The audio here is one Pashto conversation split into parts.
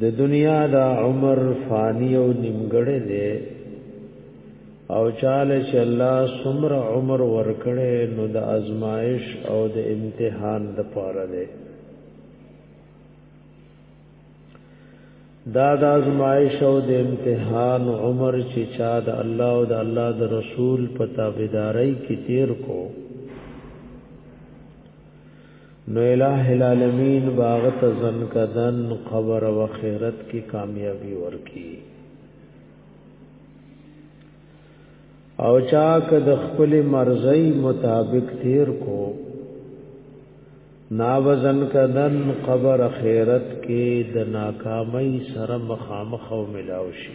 د دنیا دا عمر فانی او نیمګړی دی او چاله چې الله سمر عمر ورکړي نو د ازمایش او د امتحان د پاره دی دا د ازمایش او د امتحان عمر چې چا د الله او د الله د رسول په تابعداري کې تیر کو نو الہ العالمین باغ ته زن کدن قبر او خیرت کی کامیابی ورکی او چاک د خپل مرزی مطابق تیر کو نا وزن کدن قبر خیرت کی د ناکامی سره مخامخ او ملاوشی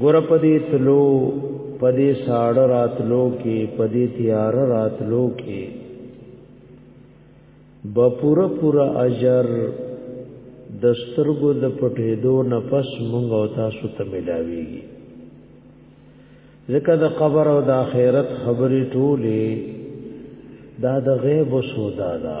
ګور په دې تلو په دې ساړه راتلو کې په دې تیار راتلو کې بپور پور اجر د سترګو د پټېدو نفس مونږ او تاسو ته ملاويږي ځکه د قبر او د آخرت خبرې ټولې دا د غیب سودا ده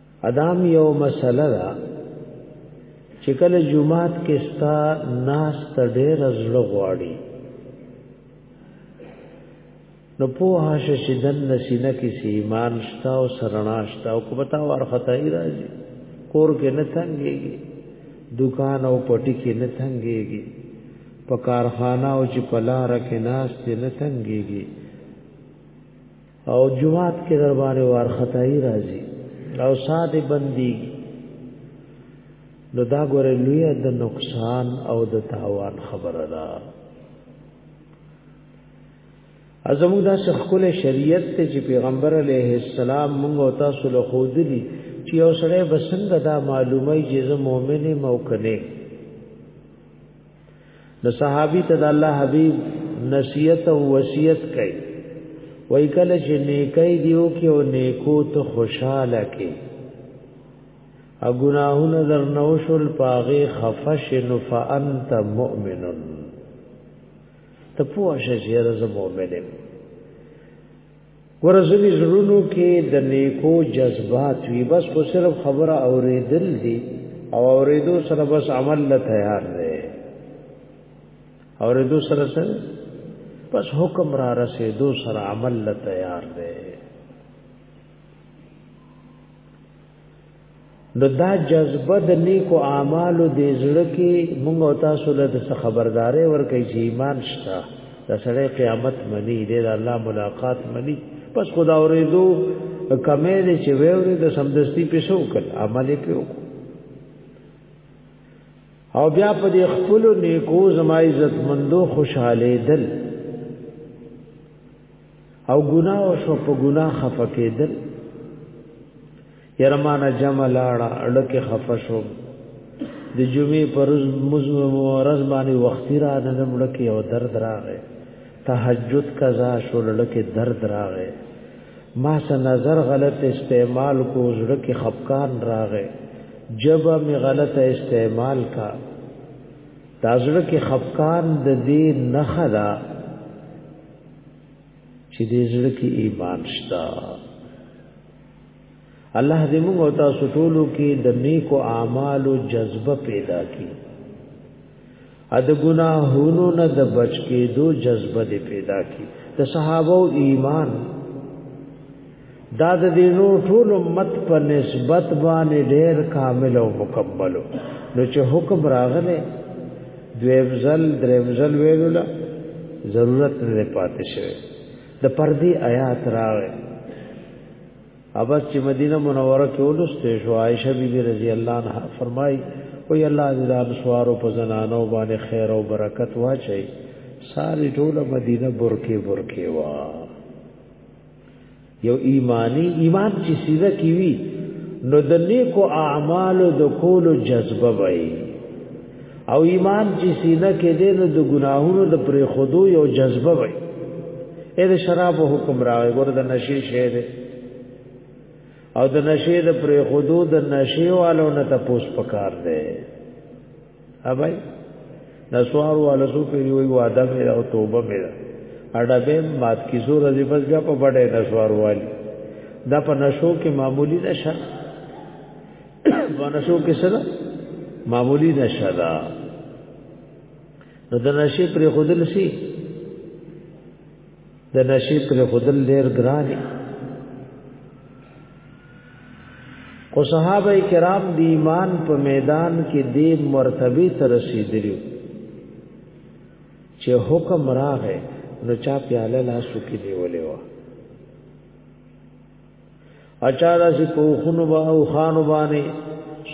ادم یو مسله ده چې کله جمعات کې ستا ناس ته ډېر زړه غواړي نو په هاش شدن نسینه کې سی ایمان شتا او سرنا شتا او کو بتا ور خدای راځي کور کې نه څنګهږي دکان او پټي کې نه څنګهږي په کارخانه او چې پلار کې ناس ته نه څنګهږي او جواب کې در باندې وارخطایي راځي او سات بندي نو دا ګوره لوی د نقصان او د تاوان خبره ده ازمو دا شخصل شریعت ته چې پیغمبر علیه السلام موږ او تاسو له خودلی چې یو سره بسنګ دا معلومه چې زه مؤمنه موکنه نو صحابي ته د الله حبيب نصیحت او وصیت کوي وای کله چې نیکي دیو کې او نیکو ته خوشاله کې او ګناهونه در نوشل پاغه خفش نفانت مؤمن ته پوښه چې زه مؤمن یم ورزنی زړونو کې د نیکو جذبات وی بس خو صرف خبره اوریدل دي او اوریدو سره بس عمل له تیار دی اوریدو سره سره بس حکم را رسیدو سره عمل له تیار دی نو دا جذبه د نیکو اعمالو د زړه کې موږ او تاسو له څه خبردارې ورکې چې ایمان شته د سړی قیامت منی د الله ملاقات منی پس خدا اورېدو کمې دې چې وېورې د سمدستي پیسو کړ عمل په وکړو او بیا په دې خپل نیکو زما عزت مندو خوشاله دل او ګناه او شو په ګناه خفقېدل یرمانه جمع لاړه اړکه خفشو د جمعې پر ورځ باندې وختي را نه مړکه او درد راغې تهجد قضا شو لړکه درد راغې ما سه نظر غلط استعمال کو زړه کې خفقان راغې جب می غلط استعمال کا تازړه کې خفقان د دې نخدا چې دې زړه کې ایمان شته الله دې موږ او تاسو ټولو کې د نیکو اعمالو جذبه پیدا کړي ا د ګناهونو نه د بچ کېدو جذبه دې پیدا کړي د صحابه ایمان دا د دینو ټول امت په نسبت باندې ډېر کامل او مکمل نو چې حکم راغله دویمزل دریمزل ویلو لا ضرورت نه پاتې شوی د پردي آیات راغله ابس چې مدینه منوره کې ولسته شو عائشه بیبي رضی الله عنها فرمایي او الله دې د انصارو په زنانو باندې خیر او برکت واچي ساری ټول مدینه برکه برکه وا یو ایمانی ایمان چې سیده کی وی نو د نیکو اعمالو د کولو جذبه وای او ایمان چې سینه کې دې نو د ګناهونو د پرې خودو یو جذبه وي اې د شراب حکم راغی ګور د نشي شه دې او د نشي د پرې خودو د نشي والو نه تپوس پکار دی ابای نسوار والو سو پیری وی وعده مې او توبه مې اډه به مات کی زور دې بس بیا په بډې نسوار والی دا په نشو کې معمولی نشه په نشو کې سره معمولی نشه ده نو د نشې پر خودل سي د نشې پر خودل ډېر ګران دي او صحابه کرام د ایمان په میدان کې د مرتبه تر رسیدلی چې حکم راغې نو چا پیاله لا سکی دی ولې وه اچارا سی کوخونو با او خانو بانی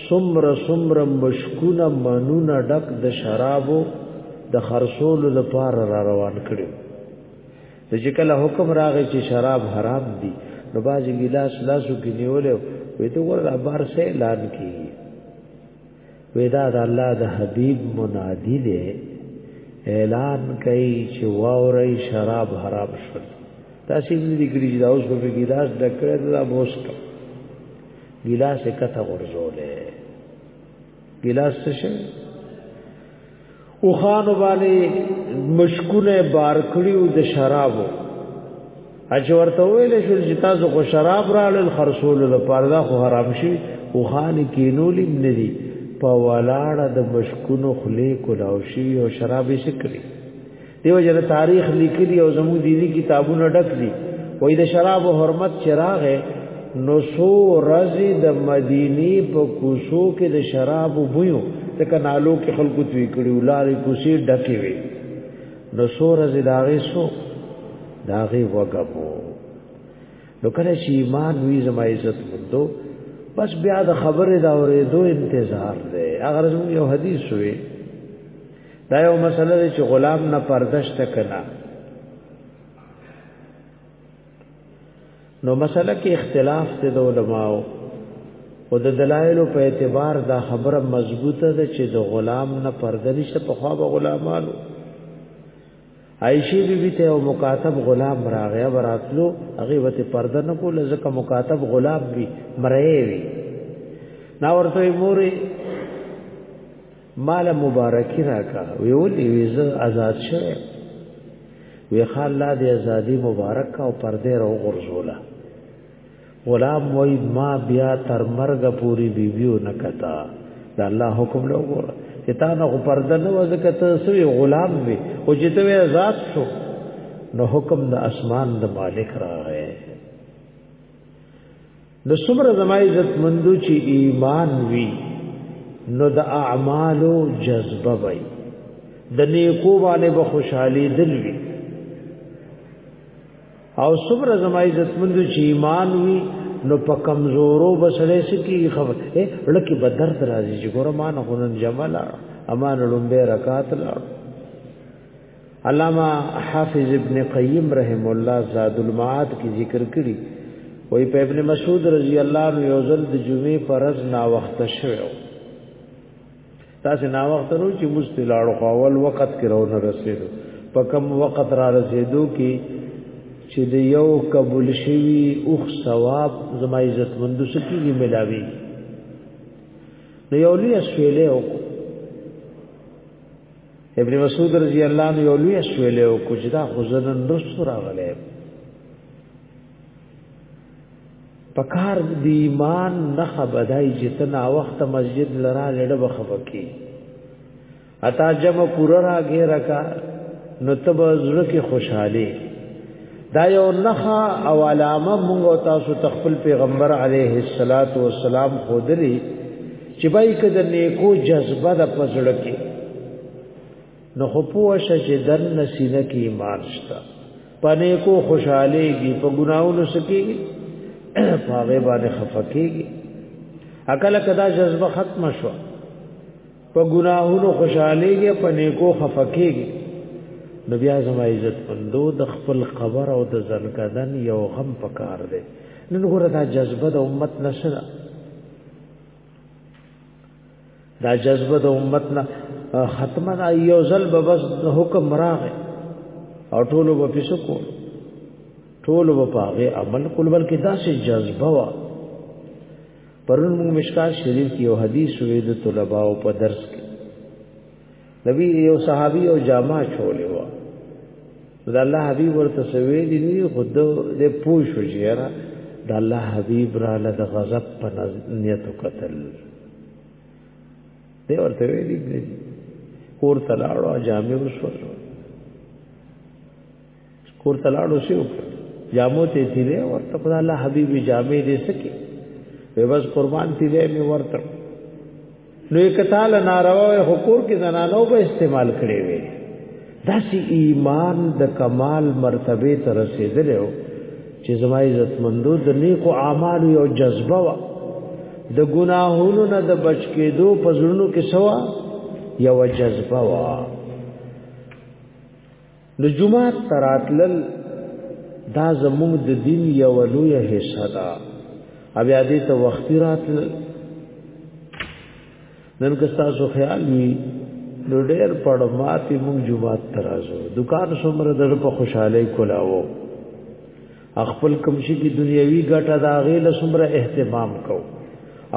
سمر سمر مشکون منون ډک د شرابو د خرصول لپاره را روان کړي د چې کله حکم راغی چې شراب حرام دي نو باز ګلاس لاسو کې نیولې وې ته ور بار سه اعلان کیږي ودا د الله د حبيب منادي دی اعلان کوي چې واوري شراب حرام شول تاسو یې دې کړی دا اوس په ګلاس ډکړه دا بوسک ګلاس کته ورزولې ګلاس څه شي او خان باندې مشکونه بار کړیو د شرابو اج ورته ویل شو چې تاسو خو شراب راړل خرصول لپاره دا خو حرام شي او خان کینول نه دي په ولاړه د مشکونو خلی کولاو شي او شراب یې شکري دیو جن تاریخ لیکلی او زموږ دینی کتابونه ډک دي وای د شراب او حرمت چراغه نو سو رزي د مدینی په کوسو کې د شراب بویو د کنالو کې خلکو توی کړي ولارې کوسي ډکې وي نو سو رزي داغه سو داغه وګبو نو کله چې ایمان وی زما عزت مندو بس بیا د خبره دا اورېدو انتظار دی اگر زموږ یو حدیث وي دا یو مسله چې غلام نه پردش تکنا نو مسله کې اختلاف ته د علماو او د دلایل په اعتبار دا خبره مضبوطه ده چې د غلام نه پرده نشته په خوا به غلامانو عائشې بیبي ته او مکاتب غلام راغی وراتلو هغه وته پرده نه کوله ځکه مکاتب غلام وی مرې وی نا ورته مورې مال مبارکی راکا وی ولې وی زه آزاد شوه وی خال لا دې ازادي مبارک او پردې راو غرزوله غلام وای ما بیا تر مرګ پوری بیبیو نکتا دا الله حکم له وګوره چې تا نه پرده نه وځکه ته سوی غلام وي او چې ته آزاد شو نو حکم د اسمان د مالک راغی نو څومره زما عزت مندو چې ایمان وی نو د اعمالو جذبه وي د نیکو باندې به خوشحالي دل وي او څومره زما عزت مندو چې ایمان وی نو په کمزورو بسړې سکی خبر اے لکه بدر درازي چې ګورمان غنن جمالا امان لومبه رکات لاړ علامه حافظ ابن قیم رحم الله زاد المعاد کی ذکر کړي وای په ابن مسعود رضی الله عنه یو ځل د جمعې پرز نا وخت شوو تاسو نا وخت نو چې مستلاړو اول وخت کې راو نه رسیدو په کم وخت را رسیدو کې چې د یو قبول شوی اوخ ثواب زما عزت مند سکیږي ملاوي نو یو لوی اسویلې وکړه ابن مسعود رضی الله عنه یو لوی سویل او کوجدا خزنن رسو راغله پکار دی ایمان نه خبدای چې تنا وخت مسجد لرا لړ بخبکی اتا جمع پورا راګه رکا نو تب زړه کې خوشحالي دا یو نخا او علامه مونږ او تاسو تخپل پیغمبر علیه الصلاۃ والسلام خودلی چې بای کده نیکو جذبه د پزړه کې نو خو پوه شې چې دن نسینه کې ایمان شته پنه کو خوشاله کی په ګناونو سکیږي پاغه باندې خفقېږي اکل کدا جذبه ختم شو په ګناهونو خوشالېږي په نیکو خفکېږي نو بیا زما عزت مندو د خپل قبر او د زنکدن یو غم پکار دی نن ګوره دا جذبه د امت نشره دا جذبه د امت نه ختمه دا یو ځل به بس حکم راغی او ټولو به پیسو کو ټولو به پاغه عمل کول بلکې دا سه جذبه وا پرون موږ مشکات شریف کې یو حدیث وې د طلباو په درس کې نبی یو صحابي او جامع چولې و د الله حبیب ورته سوي دي نه خود دې پوه شو چې یاره د الله حبیب را له غضب په نیت قتل دی ورته ویلي کور تلاړو جامع وسوځو کور تلاړو شو جامو ته تیرې ورته په الله حبیب جامې دې سکے به بس قربان تیرې می ورته نو یک تعال ناروا حقوق کې زنانو به استعمال کړي وي داسې ایمان د کمال مرتبه ته رسیدلو چې زما عزت مندو د نیکو اعمال یو جذبه وا د ګناهونو نه د بچ کېدو په زړونو کې سوا یو جذبه وا نو جمعات تراتلل دا زموږ د دین یو لوی حصہ ده بیا دې ته وختي راتلل نن که تاسو خیال وي نو ډېر پړ ماتي موږ جمعات ترازو دکان څومره د په خوشحالي کولاو خپل کوم شي کې دنیوي ګټه دا غي له څومره اهتمام کو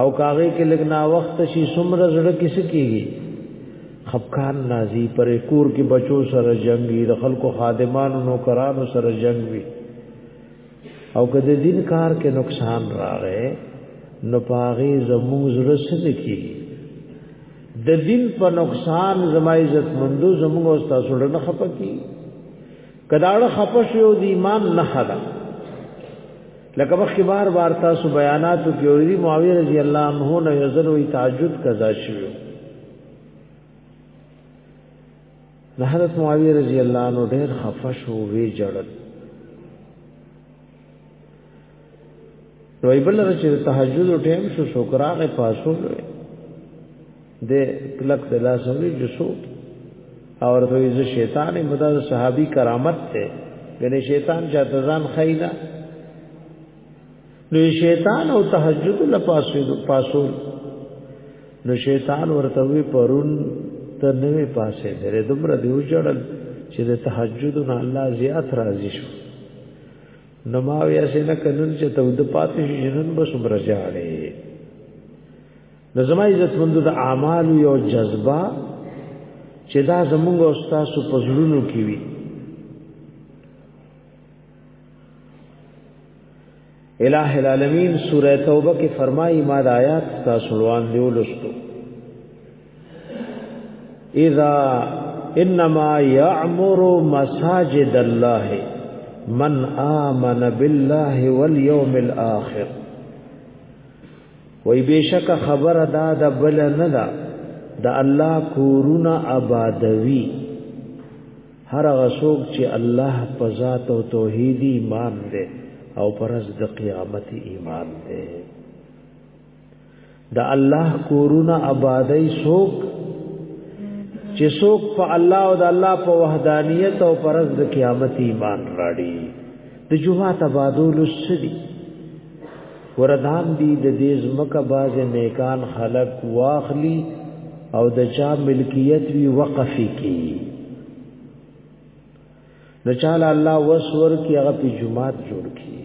او کاغه کې لګنا وخت شي څومره زړه کې سکیږي خفقان نازي پر کور کې بچو سره جنگ وي د خلکو خادمانو نو کرانو سره جنگ وي او که د دین کار کې نقصان راغې نو پاغي زموږ زړه سره کې د دین په نقصان زما عزت مندو زموږ استاد سره نه خپکی کداړه خپه شو د ایمان نه خدا لکه مخکې بار بار تاسو بیاناتو کې ورې معاویه رضی الله عنه نه یزلوې تعجب قضا شوی د حضرت معاویه رضی الله عنه ډېر خفه شو وی جړل نو ایبل چې تهجد ټیم شو شکراغه پاسو د کلک د لاسوري جسو او ورته یې شیطان مدا صحابي کرامت ته ګنې شیطان چې تزان خیلا نو شیطان او تهجد له پاسو پاسو نو شیطان ورته وی پرون ته نوې پاسه درې دومره دیو جوړل چې د تهجد نه الله زیات راضي شو نو ما وی اسې نه کنن چې ته د پاتې شنن بس مرجاړې نو زما عزت مند د اعمال یو جذبه چې دا زمونږ او تاسو په زړونو کې وي الہ العالمین سورہ توبہ کې فرمایي ما د آیات تاسو روان دی ولستو اذا انما يعمر مساجد الله من آمن بالله واليوم الاخر وای بشک خبر دا د بل نه دا د الله کورونه آبادوي هر غسوک چې الله په ذات او توحید ایمان دې او پرز د قیامت ایمان دې د الله کورونه آبادی سوک چې سوک په الله او د الله په وحدانیت او پرز د قیامت ایمان راړي د جمعه تبادل سدي وردان دی د دې زمکه باز نیکان خلق واخلی او د چا ملکیت وی وقف کی د چا الله وسور کی هغه په جمعات جوړ کی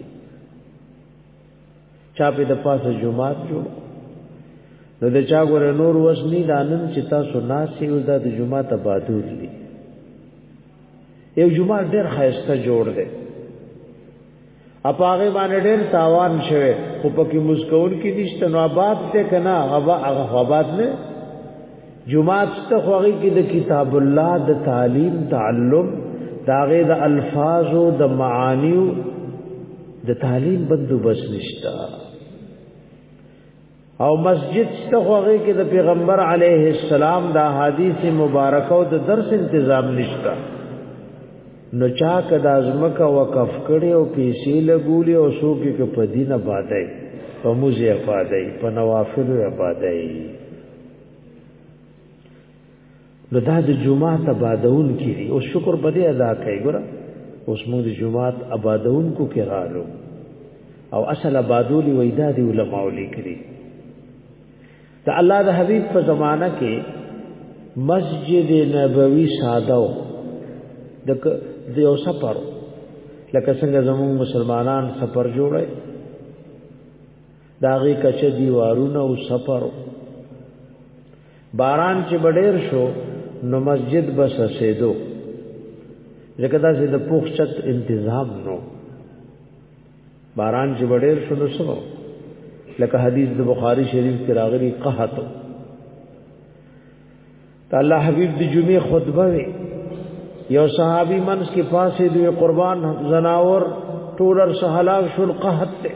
چا په د پاسه جمعات جوړ نو د چا ګور نور وس نه دانن چې تاسو ناسې او د جمعه ته بادور دي یو جمعه ډېر خیسته جوړ دی اپاغه باندې ډېر تاوان شوه خو پکې مسکون کې نشته نو آباد ته کنا هوا هغه آباد نه جمعات ته خوږی کې د کتاب الله د تعلیم تعلم داغه د الفاظ او د معانیو د تعلیم بندوبست نشتا او مسجد ته خوږی کې د پیغمبر علیه السلام د حدیث مبارک او د درس تنظیم نشتا نو چا کدا ازمکه وقف کړي او پیسې لګولي او سو کې کې په دینه باندې په موزه باندې په نوافل باندې نو دا د جمعه تبادون کې دي او شکر په دې ادا کوي ګره اوس موږ د جمعه آبادون کو کې رالو او اصل آبادول وې دا دی علماء لیکلي دا الله د حبيب په زمانہ کې مسجد نبوي ساده و د د یو سفر لکه څنګه زموږ مسلمانان سفر جوړي داغه کچ دیوارونه او سفر باران چې بډیر شو نو مسجد بس سیدو لکه دا چې د پوښت انتظام نو باران چې وړیر شو نو سمو لکه حدیث د بخاری شریف کې راغلی قحط ته الله حبيب د جمعې خطبه وي یو صحابي منس کې پاسې دوی قربان زناور ټولر سهلاک شل قحط ته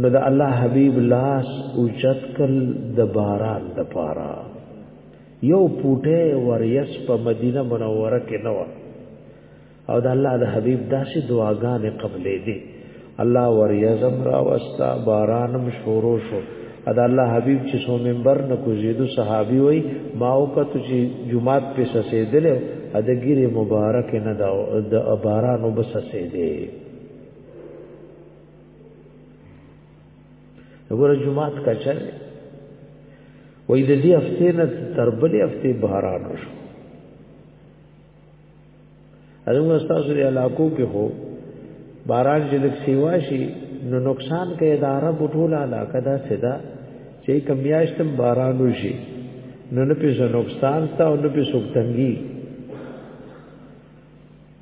نو د الله حبيب لاس اوچت کل د باران د پارا یو پوټه وریس په مدینه منوره کې نو او د الله د حبيب داسې دعاګانې قبلې دي الله وريزم را وستا بارانم شورو شو ادا الله حبيب چې سو منبر نه کوزيدو صحابي وای ما وکړه چې جمعات په سسېدل ادګيري مبارک نه دا د باران وبسسېدې وګوره جمعات کا چل وې د دې هفته نه تر بلې هفته باران شو ازم استاد دی علاقو کې هو باران چې لک سیوا شي نو نقصان کې اداره بټول علاقه دا سدا چې کمیاشتم باران وشي نو نه پیسې نقصان تا او نه پیسې تنګي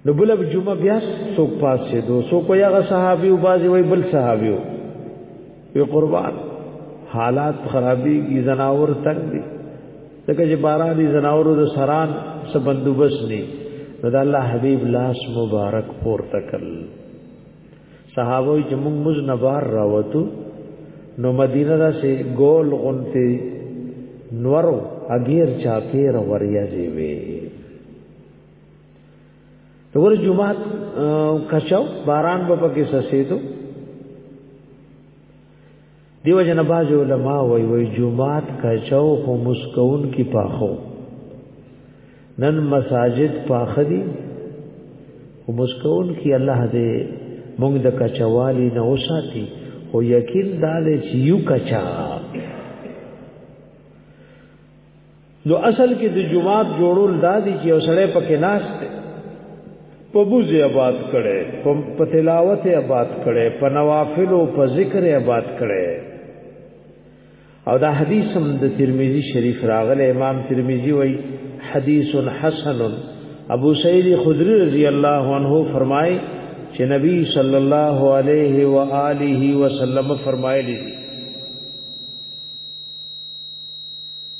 نو بل جمعه بیا څوک پاسې دو څوک یو صحابي او بازي وای بل صحابي وی قربان حالات خرابي کی زناور تنگ دي ځکه چې باران دي زناور د سران څخه بندوبس نه رضا الله حبيب لاس مبارک پور تکل صحابه چې موږ مز نبار راوتو نو مدینه را سي ګول غنتي نورو اغیر چا پیر وریا دی وی تور جمعه کچاو باران په پکې سسېدو دیو جن باز علماء وای وای جمعات کچاو خو مسکون کی پاخو نن مساجد پاخدی خو مسکون کی الله دې مونږ د کچوالی نه وساتي خو یقین دال چې یو کچا نو اصل کې د جمعات جوړول دادی چې یو سړی پکې ناشته په بوزي آباد کړي په تلاوت آباد کړي په نوافل او په ذکر آباد کړي او دا حدیث هم د ترمذی شریف راغله امام ترمذی وای حدیث حسن ابو سعید خدری رضی الله عنه فرمای چې نبی صلی الله علیه و آله وسلم فرمایلی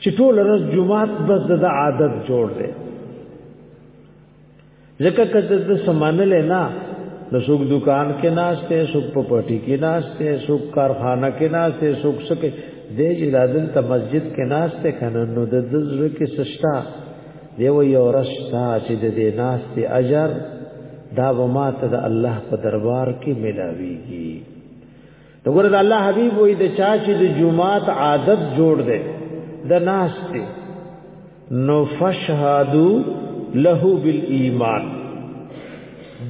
چې ټول ورځ جمعات بس د عادت جوړ دی ځکه کته د سمانل نه د څوک دکان کې ناشته څوک په پټي کې ناشته څوک کارخانه کې ناشته څوک څوک د جلادن ته مسجد کې ناشته کنه نو د ذکر کې سشتا دی و یو رشتا چې د دې ناشته اجر دا و ما ته د الله په دربار کې ملاويږي دغه د الله حبيب وې د چا چې د جمعات عادت جوړ دی د ناس دی نو فشهادو له بالایمان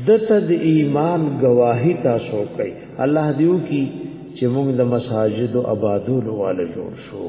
دته د ایمان گواہی تاسو کوي الله دیو کی چې موږ د مساجد او آبادولو والے جوړ شو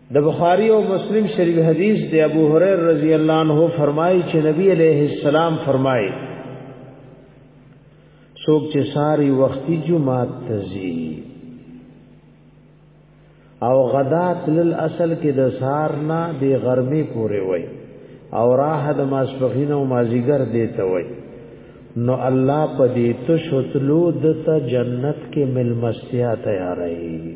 د بخاری او مسلم شریف حدیث دی ابو هريره رضی الله عنه فرمایي چې نبی علیه السلام فرمایي څوک چې ساری وختي جمعه تزي او غدات لل اصل کې د سار نه د غرمې پورې وای او راه د ماسپخین او مازیګر دیته وای نو الله په دې تو شتلو د ته جنت کې ملمستیا تیارې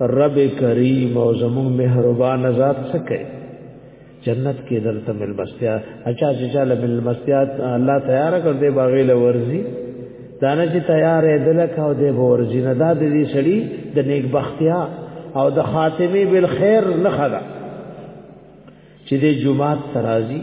رب کریم او زمون مهربان ذات سکے جنت کې درته مل مستیا اچھا چې چاله مل مستیا الله تیار کړ دې باغې لورځي دانه چې تیار دې دلک او دې ورځي نه دا دې سړی د نیک بختیا او د خاتمه بالخير نه خلا چې دې جمعات ترازی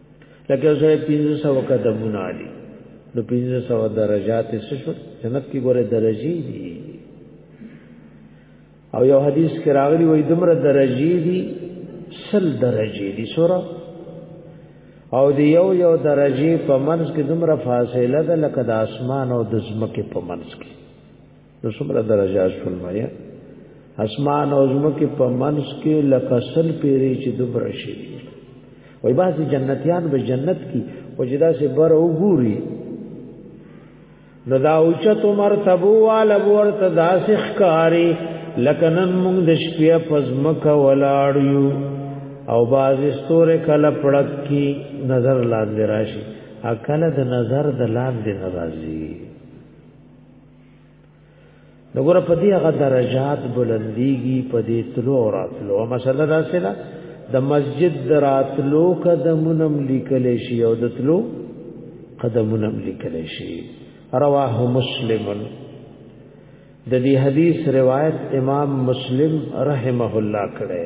لکه یو سره 1500 قدمونه علی نو 1500 درجات څه شو جنت کې ګوره درجی دي او یو حدیث کې راغلی وای دمره درجی دي سل درجی دي سورہ او دی یو یو درجه په منځ کې دومره فاصله ده لکه د اسمان او د زمکه په منځ کې نو څومره درجات شول مړیا اسمان او زمکه په منځ کې لکه سل پیری چې دوبر شي وای باسي جنتیان به جنت کې او جدا سي بر وګوري نو دا اوچت مرتبو والا ورته داسې ښکاری لکه نن موږ د شپې په زمکه ولاړ یو او باز ستوره کله پړک کی نظر لاندې راشي اکل د نظر د لاندې ناراضي نګور په دې هغه درجات بلنديږي په دې تلو راتلو مسله دا سره د مسجد دراتلو قدمونم لیکل شي او د تلو قدمونم لیکل شي رواه مسلم د دې حدیث روایت امام مسلم رحمه الله کړه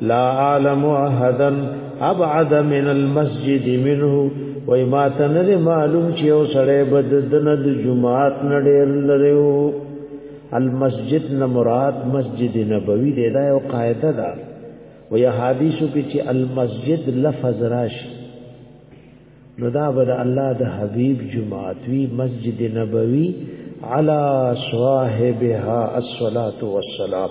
لا عالم احدا ابعد من المسجد منه وای ما ته نه معلوم چې یو سړی بد د نه د جمعات نه ډیر لري او المسجد نه مراد مسجد نبوي دی دا یو قاعده ده و یا حدیثو کې چې المسجد لفظ راشي نو دا بد الله د حبیب جمعات وی مسجد نبوي علی صاحبها الصلاۃ والسلام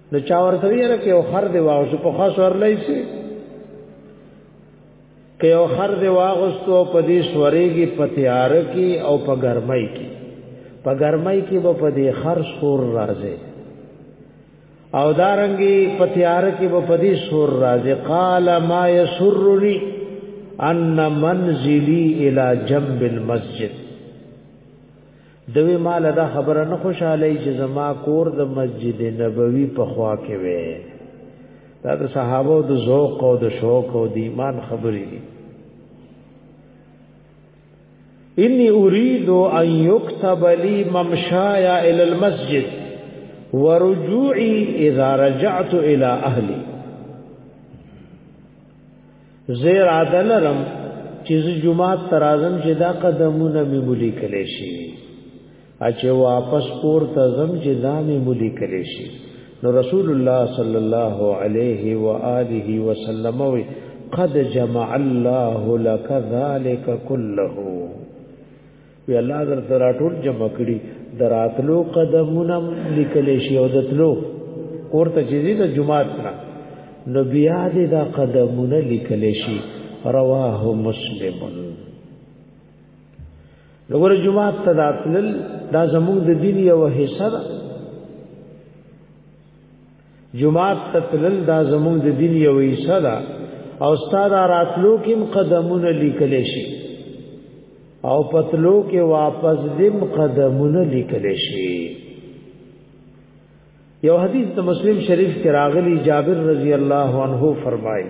نو چا ورته ویره کې او خر دی واغسو په خاص ورلای شي کې او خر دی واغسو په دې سورېږي په تیار کې او په ګرمۍ کې په ګرمۍ کې به په دې خر سور راځي او دارنګي په تیار کې به په دې سور راځي قال ما يسرني ان منزلي الى جنب المسجد دوی مال دا خبره نه خوشاله چې زما کور د مسجد نبوي په خوا کې وي دا د صحابه د ذوق او د شوق او د ایمان خبرې دي انی اريد ان يكتب لي ممشايا الى المسجد ورجوعي اذا رجعت الى اهلي زیر عدلرم چې جمعه ترازم چې دا قدمونه مې ملي کړي شي اچې واپس پور ته زم چې دا مې ملي کړي شي نو رسول الله صلی الله علیه و آله وسلم وی قد جمع الله لك ذلك كله وی الله در سره ټول جمع کړي دراتلو قدمونه لیکل شي او دتلو ورته چې د جمعات نه نو بیا دې دا قدمونه لیکل شي رواه مسلم لوګر جمعات تداتل دا زموږ د دین یو حصہ ده جمعات ته تلل دا زموږ د دین یو حصہ ده او استاد راتلو کې قدمونه لیکل شي او پتلو کې واپس دیم قدمونه لیکل شي یو حدیث د مسلم شریف کې راغلی جابر رضی الله عنه فرمایي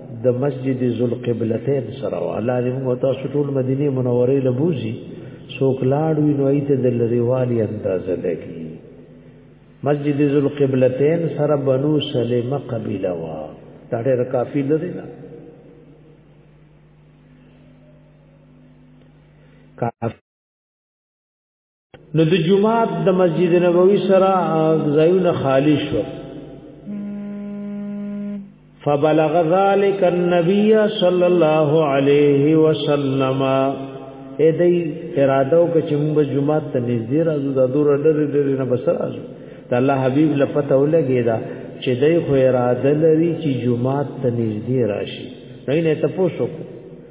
د مسجد ذوالقبلتین سره الله دې موږ تاسو ټول مدینه منوره له بوزي څوک لاړ وي نو ایت د لريوالي اندازه لګي مسجد ذوالقبلتین سره بنو سلمہ قبیله وا دا ډېر کافی لري نه کافی نو د جمعات د مسجد نبوي سره ځایونه خالی شو فبلغ ذلك النبي صلى الله عليه وسلم اې دې اراده او چې موږ جمعات ته نږدې راځو د دور ډېر ډېر نه بس راځو د الله حبيب لپته ولګي دا چې دې خو اراده لري چې جمعات ته نږدې راشي نه نه تاسو کو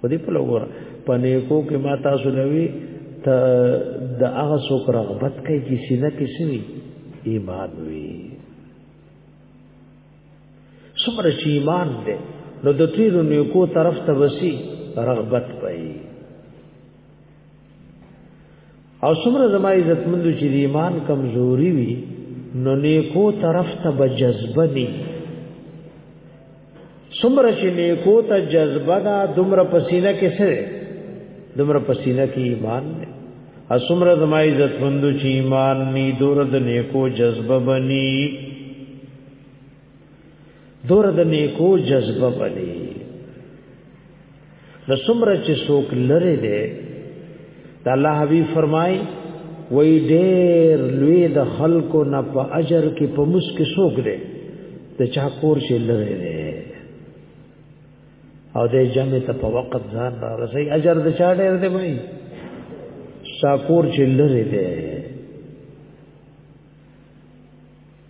په دې په لور په نیکو کې ما تاسو لوي ته د هغه څوک رغبت کوي چې سینه کې سوي ایمان وي څومره چې ایمان دی نو د ټیرو نیکو طرف ته وسی رغبت پي او څومره زما عزت مند چې ایمان کمزوري وي نو نیکو طرف ته به جذبه ني څومره چې نیکو ته جذبه دا دومره پسینه کې سره دومره پسینه کې ایمان نه اسمره زما عزت مند چې ایمان ني دور د نیکو جذبه بني دور د نیکو جذبه بلی د سمره چې څوک لره دی د الله حبیب فرمای وای ډېر لوی د خلکو نه په اجر کې په مسکه څوک دی د چا کور چې لره دی او د جمع ته په وخت ځان را رسي اجر د چا ډېر دی وای شاکور چې لره دی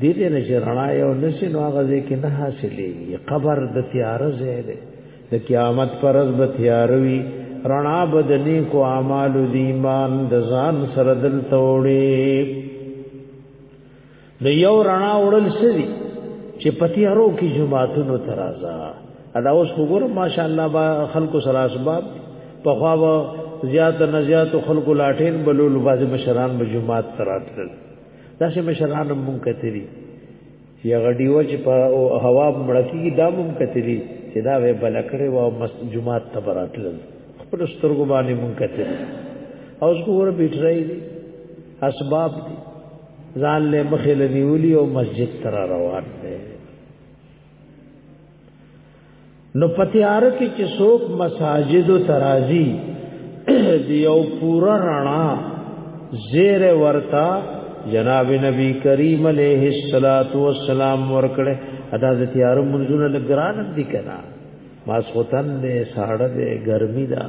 دې دې نشي رڼا یو نشي نو هغه ځکه نه حاصلېږي قبر د تیار ځای دی د قیامت پر ورځ به تیاروي رڼا بدني کو اعمال د ایمان د ځان سره دل توړي د یو رڼا وړل سړي چې پتیارو کې جمعاتونو ترازا ادا اوس وګور ماشاءالله با خلکو سره اسباب په خوا زیات نه زیات خلکو لاټین بلول باز مشران به جمعات تراتل داسې مشران هم مونږ کتلی چې هغه ډیوه چې په هوا مړ کېږي دا مونږ کتلی چې دا به بل کړې و او جمعات ته براتل خپل سترګو باندې مونږ کتلی او اوس ګوره بیټرای دي اسباب دي ځان له مخې لنیولی او مسجد تر روان دی نو پتیار کې چې څوک مساجد او ترازی دی یو پورا رڼا زیر ورتا جناب نبی کریم علیہ الصلات والسلام ورکړه ادا د تیار منځونه لګران دي کنا ماس وطن دې ساړه دې ګرمي دا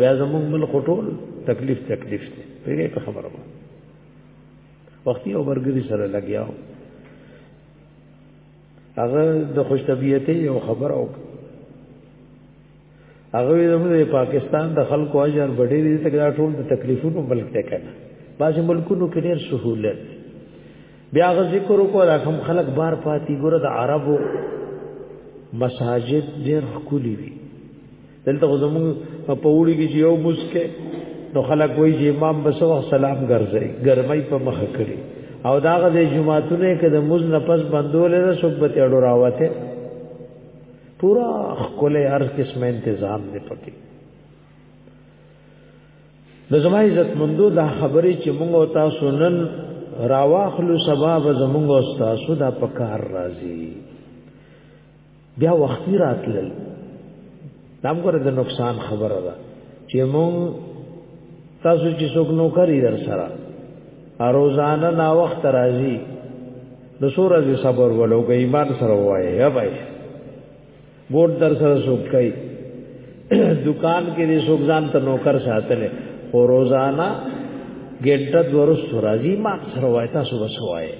بیا زموږ مل خټول تکلیف تکلیف دی پیږي په خبره وو وختي او برګری سره لګیاو هغه د خوش طبيعتي یو خبر او هغه د پاکستان د خلکو اجر بډې دي ته دا ټول د تکلیفونو ملک ته کنه بعض ملکونو کې ډېر سہولت بیا غ ذکر کو دا کوم خلک بار پاتې ګره د عربو مساجد ډېر خولي وي دلته خو زموږ په وړي کې چې یو مسکه نو خلک وایي چې امام بس وخت سلام ګرځي ګرمۍ په مخ کړي او داغه د جمعهتونه کې د مز نفس بندول له صحبت اړو راوته پورا خله هر قسمه تنظیم دی پکې د زما عزت مندو دا خبرې چې موږ او تاسو نن راواخلو سبب زموږ او تاسو دا پکار راځي بیا وختي راتلل دا موږ د نقصان خبره ده چې مونږ تاسو چې څوک نو کوي در سره اروزانه نا وخت راځي نو سورہ دې صبر ولو کوي ایمان سره وایي یا بھائی بورډ در سره څوک کوي دکان کې دې څوک ځان ته نوکر ساتل او روزانه ګټه دورس راځي ما سره وایي تاسو بس وایي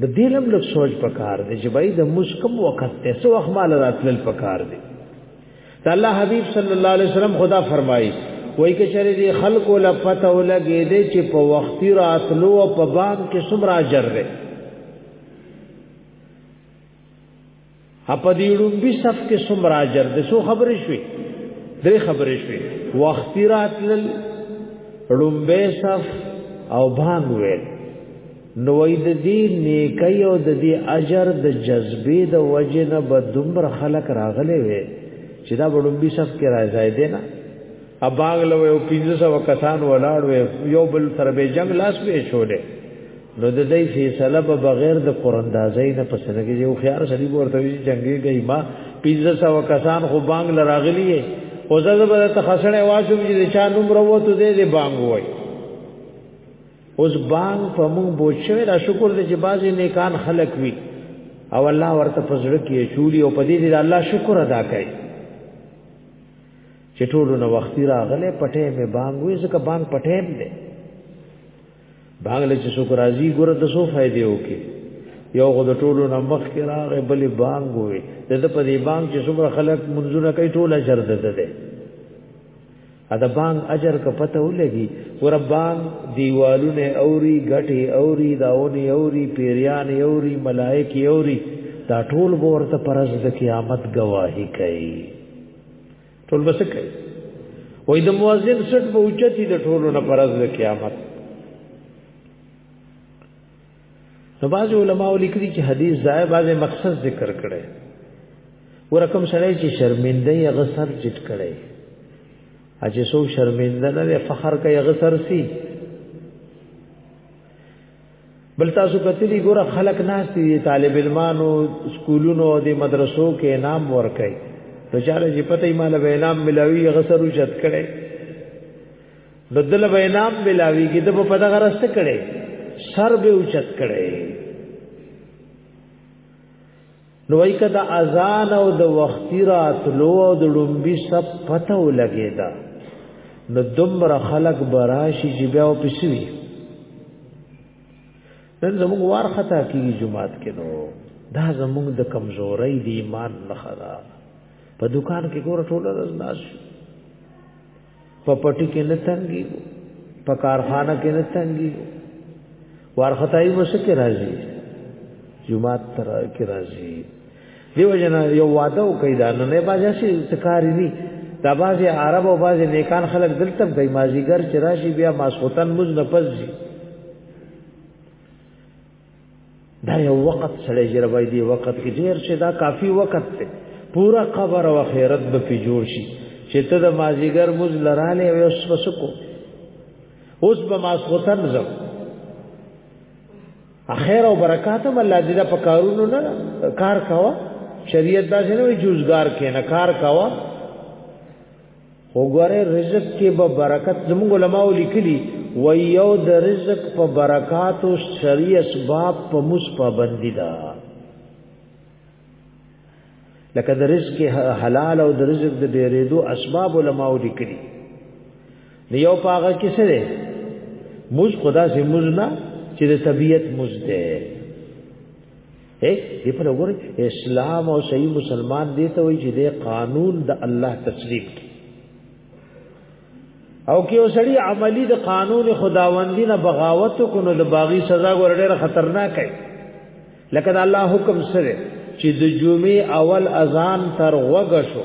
د دې لم لږ سوچ پکار دی چې بای د مسکم وخت ته سو اخمال راتلل پکار دی ته الله حبیب صلی الله علیه وسلم خدا فرمایي وای کې چېرې دې خلکو لا پته ولګې دې چې په وختي راتلو او په باب کې څومره اجر دی په دې ډومبي صف کې څومره اجر د څو خبرې شوې درې خبرې شوې وخت راتلل ډومبي صف او بانګ ویل نو د دې نیکي او د دې اجر د جذبې د وجې نه به دومره خلک راغلي وي چې دا ډومبي صف کې راځي دی نه اباغ له یو 1500 کسان ولاړ وي یو بل سره به جنگ لاس به شولې نو د دې فیصله به بغیر د قراندازۍ نه پس نه کیږي او خيار سړي ورته وی جنگي گئی ما 1500 کسان خو بانګ لراغلی او زړه به ته خسنه واشو چې چا نوم وروته دې دې بانګ وای اوس بانګ په موږ بوچوي را شکر دې چې بازي نیکان خلق وی او الله ورته پزړه کې چولی او پدې دې الله شکر ادا کړي چې ټولو نو وختي راغله پټه مې بانګ وې ځکه بانګ پټه دې باغله چې څوک راځي ګوره د سو فائدې وکي یو غو د ټولو نه مخ کې راغې بلې بانګ وې د د په دې بانګ چې څومره خلک منځونه کوي ټول اجر ده ده ا د بانګ اجر که پته ولګي ور بانګ دیوالونه اوري غټي اوري داوني اوري پیریان اوري ملائک اوري دا ټول ورته پرز د قیامت گواہی کوي ټول بس کوي وای د مؤذن سټ په اوچتی د ټولو نه پرز د قیامت نو باز علماء لیکلي چې حدیث ځای باز مقصد ذکر کړي ورکم سره چې شرمنده یې غسر چټ کړي اجه سو شرمنده نه فخر کوي غسر سي بل تاسو کتلی ګوره خلک ناس دي طالب علمانو سکولونو او د مدرسو کې انعام ورکړي نو چاله چې پته یې مال به انعام ملاوي غسر وشت کړي نو دل به انعام ملاوي کې د په دغه راست کړي سر به وشت کړي نو وای کدا اذان او د وختي راتلو او د لومبي سب پته ولګی دا نو دمر خلق براشي چې بیا او پسوي نن زموږ وار خطا کیږي جمعات کې نو دا زموږ د کمزورۍ دی ایمان نه خراب په دکان کې ګور ټوله ورځ ناشې په پټي کې نه تنګي په کارخانه کې نه تنګي وارختای وسکه راځي جمعات تر کې راځي دیو جن یو واده او کیدا نو نه باجا شي تکاری ني دا بازي عرب او بازي نیکان خلک دلته کوي مازیګر چې راشي بیا ماسوتن مز نه پزي دا یو وخت سره جربای دی وخت کې ډیر شه دا کافی وخت ته پورا قبر او خیرت به پی جوړ شي چې ته د مازیګر مز لراله او اوس وسکو اوس به ما سوتن زم اخیر او برکات هم الله دې په کارونو نه کار کاوه شریعت دا څنګه جوزګار کینه کار کاوه وګوره رزق کې به برکت زموږ علماء لیکلي و یو د رزق په برکات او شری اسباب په مس پابندی ده لکه د رزق حلال او د رزق د ډېرېدو اسباب علماء لیکلي نو یو پاغه کې څه ده موږ خدا سي موږ نه چې د طبيعت موږ ده اے دې په وګورئ اسلام او صحیح مسلمان دې ته وایي چې دې قانون د الله تسلیم کی او کې وسړي عملی د قانون خداوندی نه بغاوت کو نو د باغی سزا ګور ډېر خطرناک دی لکه د الله حکم سره چې د جمعې اول اذان تر وګشو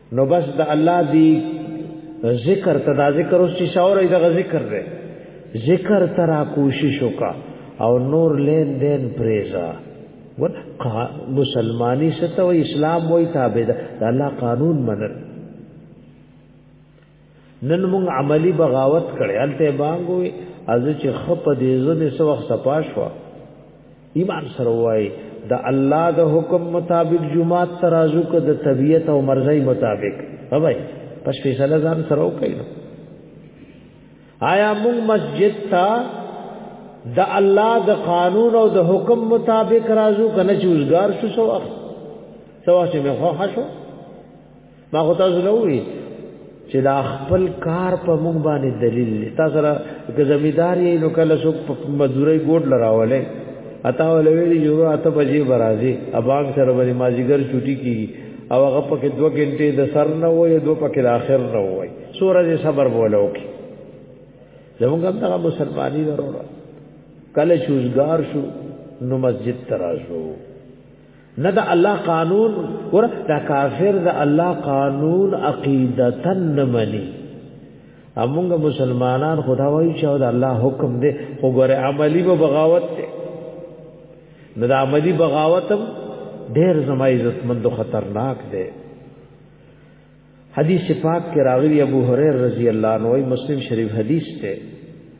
نو بس د الله دی ذکر ته دا ذکر اوس چې شاور ای دا ذکر دی ذکر ترا کوشش وکا او نور لین دین پریزا ور مسلمانی ستو اسلام وای تابع ده الله قانون منل نن موږ عملی بغاوت کړی الته بانګو از چې خپ دې زنه سو وخت پاشوا ایمان سره وای د الله د حکم مطابق جمعات ترازو ک د طبیعت او مرزي مطابق هوای پس فیصله ځان سره وکړي آیا موږ مسجد تا د الله د قانون او د حکم مطابق رازو کنه چوزګار شو سو اخ سو چې مخه شو ما خو تاسو نه وی چې دا خپل کار په موږ باندې دلیل دی تاسو را که زمیدار یې نو کله څوک په مزدوري ګوډ لراولې اتا ولوي یو اته بجې برازي اباغ سره باندې مازیګر چټي کیږي او هغه پکې 2 غنټې د سر نه وای دوه پکې د اخر نه وای سورج صبر بولو کې زمونږ هم دا مسلمانۍ ضرورت کله چوزګار شو نو مسجد ترازو نه د الله قانون ور دا کافر د الله قانون عقیدتا نه مني امونګ مسلمانان خدا وایي چې دا الله حکم دی خو ګره عملی به بغاوت دی نه د عملی بغاوتم ډېر زما عزتمند خطرناک دی حدیث پاک کې راغلی ابو هريره رضی الله عنه وی مسلم شریف حدیث ته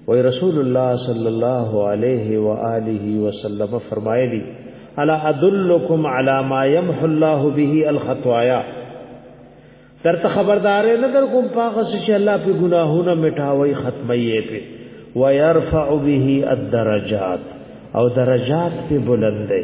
وی رسول الله صلی الله علیه و آله وسلم فرمایلی الا ادلکم علی ما یمحو الله به الخطایا ترته خبردار نه در کوم پاغه چې الله په ګناهونه مټاوي ختمي په ويرفع به الدرجات او درجات په بلندې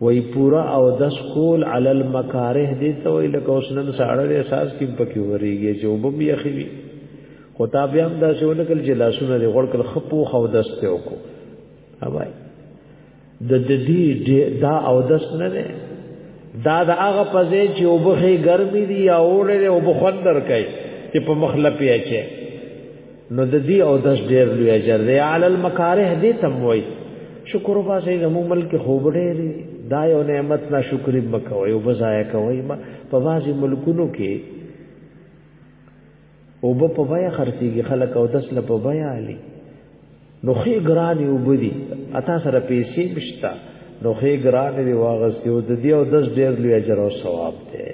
وای پورا او دس کول علی المکاره دي ته وای لکه اوس نن ساړه د احساس کې پکې وریږي چې وبم یخوي خو تا بیا هم دا چې ولکل چې لاسونه دې غړ کړ خپو خو دس ته وکړو اوای د دې دا او دس نه نه دا د هغه پځې چې وبخې ګرمي دي یا اوړې وبخندر کوي چې په مخ لپی اچي نو د دې او داس ډېر لوی اجر دی علی المکاره دې تم وای شکر وبا سي زمو ملک خوب ډېر دا یو نعمت نه شکر مکوي او بزایا کوي ما په وازي ملکونو کې او په پویا خرسيږي خلک او داس له پویا علي نو خې ګران یو بدی اتا سره پیسې مشتا نو خې ګران دی واغستیو د دې او داس ډېر لوی اجر او ثواب دی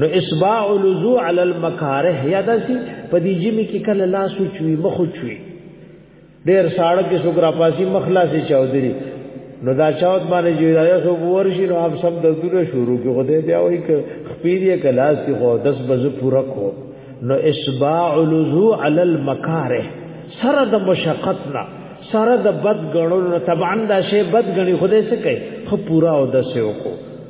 نو اسباع لزو علی المکاره یا داسی په دې جمی کې کله لاس چوي مخ چوي ډیر ساړه کې سګرا پاسي مخ لاسي چاودري نو دا چاوت باندې جوړایا سو ورشي نو اپ سم د دوره شروع کې خدای بیا وایي ک خپیر یې کلاس کې خو دس بزو پورا کو نو اسباع لزو علی المکاره سره د مشقت نه سره د بد غړو تبعن دا شی بد غني خدای څه کوي خو پورا او د سه وکړو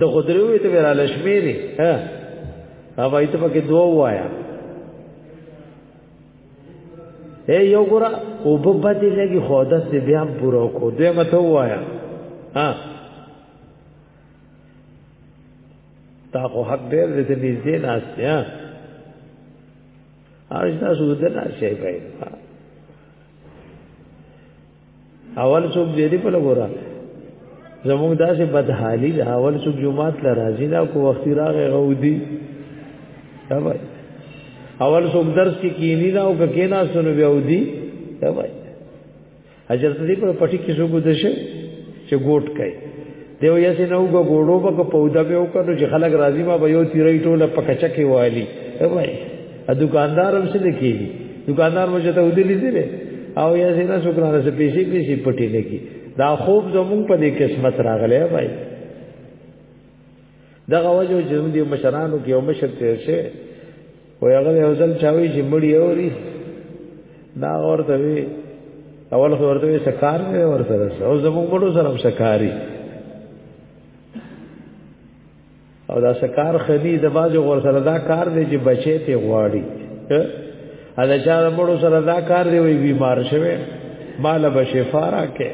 د غدروي ته ورا لشميري ها او ایت پکې دوه وایا اے یو ګرا او په باندې لګي خودس دې بیا پورا کو دوی مته وایا ها تا خو حق ډېر دې نږدې ناشته ها ارشدا سود نه شي پیدا اول څوک دې دی په لګورا زموږ داسې بدحالي ده اول څوک جمعات لا راځي دا کو وخت راغی غودي تبای اول څوک درس کې کینی دا او کینا سنو بیا ودی تبای اجر دې په پټي کې څوک دشه چې ګوټ کوي دیو یسې نو کو ګوړو په پودا به وکړو چې خلک راضي ما به یو تیرې ټوله پکچکه والی تبای ا دکاندار هم څه کیږي دکاندار مو چې ته ودی لیدل او یا زینا شکرانه څه پیسې پیسې پټې نه کی دا خوب زمون په دې قسمت راغلی بھائی دغه وجه چې موږ مشرانو کې او مشر ته شي او هغه یو ځل چاوي چې مړی اوري دا ورته وی اول خو ورته وی سکار نه ورته او زموږ مړو سره سکاري او دا سکار خدي د باز غور سره دا کار دی چې بچي ته غواړي ا د چا مړو سره دا کار دی وي بیمار شوی مال به شفا راکې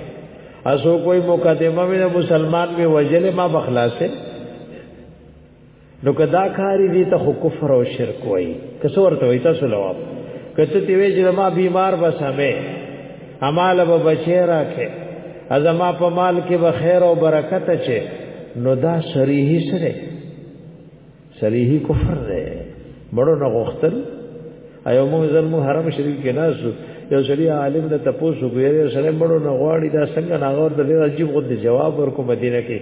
اسو کوئی مقدمه مې مسلمان مې وجل ما بخلاصه نو کدا کاری دي ته خو کفر او شرک وای کسو ورته وای تاسو لواب کته تی وی چې ما بیمار بسامه امال به بچی راکه ازما په مال کې به خیر او برکت چي نو دا شریحي سره شریحي کفر دی مړو نه غختل ایو موږ زمو حرم شریف کې ناسو یو شری عالم د تپوسو کوي سره مړو نه غواړي دا څنګه ناغور د ډیر عجیب غو د جواب ورکو مدینه کې